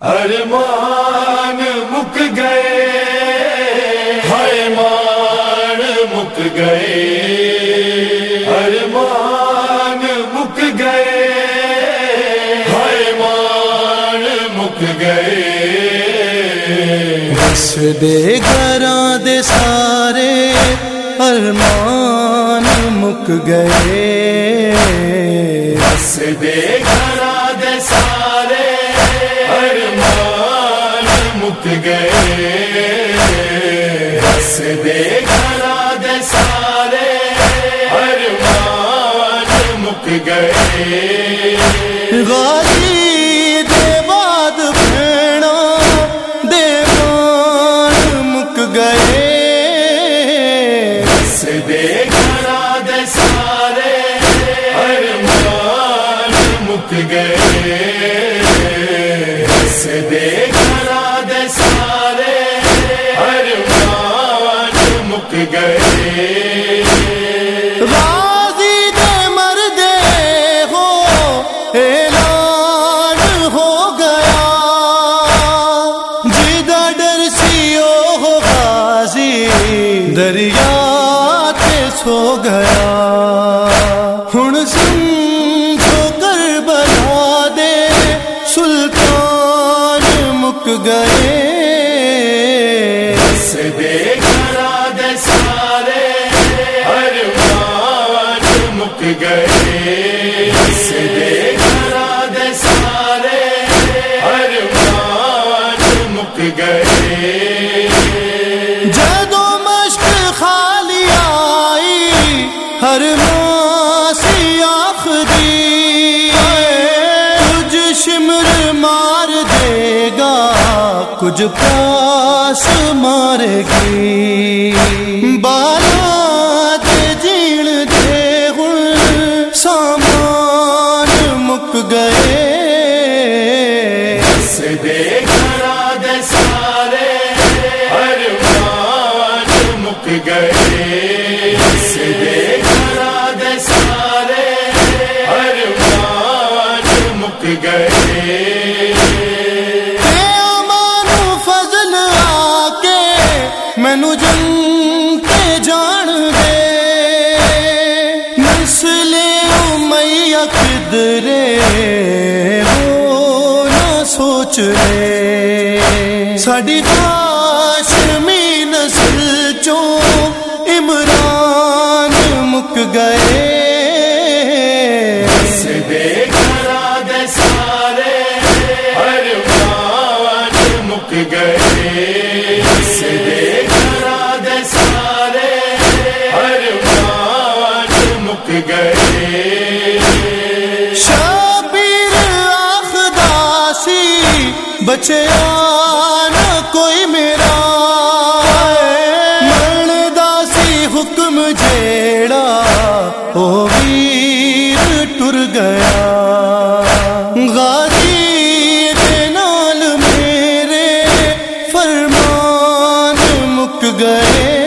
ارمان مک گئے مان مک گئے ارمان مک گئے مان مک گئے بس دے گھراں دے سارے ارمان مک گئے بس دے سارے ارمان مک گئے۔ غازی دے بھیڑا دے مان مک گئے۔ بس دے سارے ارمان مک گئے۔ بس دے گئے۔ غازی دے مردے ہو اعلان ہو گیا۔ جدا ڈر سیو ہو، غازی دریا تے سو گیا۔ ارمان گئے۔ جدو مشق خالی آئی، ہر ماسی آخری کچھ شمر مار دے گا کچھ پاس مارے گی۔ بات گئے۔ مانو فضل آ کے مینو جن کے جان دے۔ نسل میاں کدرے ہو نہ سوچ لے۔ ساڈی ہاشمی نسل چوں گئے بس دے گھراں مک گئے۔ شبیر آخداسی بچے نہ کوئی میرا مرن داسی، حکم جیڑا، او ویر ٹر گیا۔ گئے۔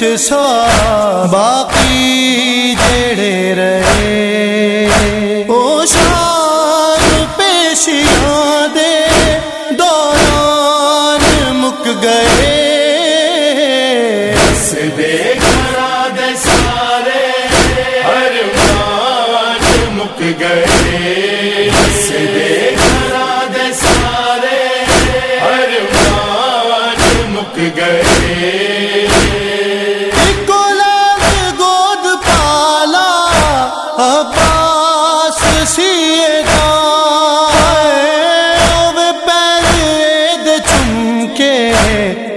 دے وچ سا باقی جڑے رہے۔ او شان پیشیاں دے دوران مک گئے۔ سارے ارمان مک گئے۔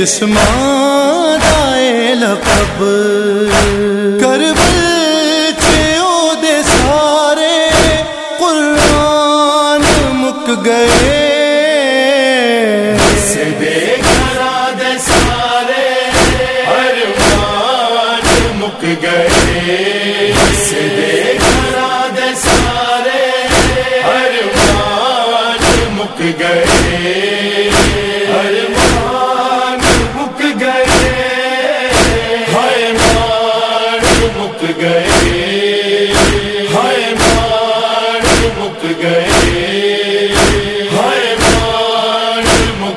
دیکھنا جسمان دائے لقب۔ کربل چیو دے سارے قرآن مک گئے۔ سدے گھرا دے سارے ارمان مک گئے۔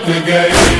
گئے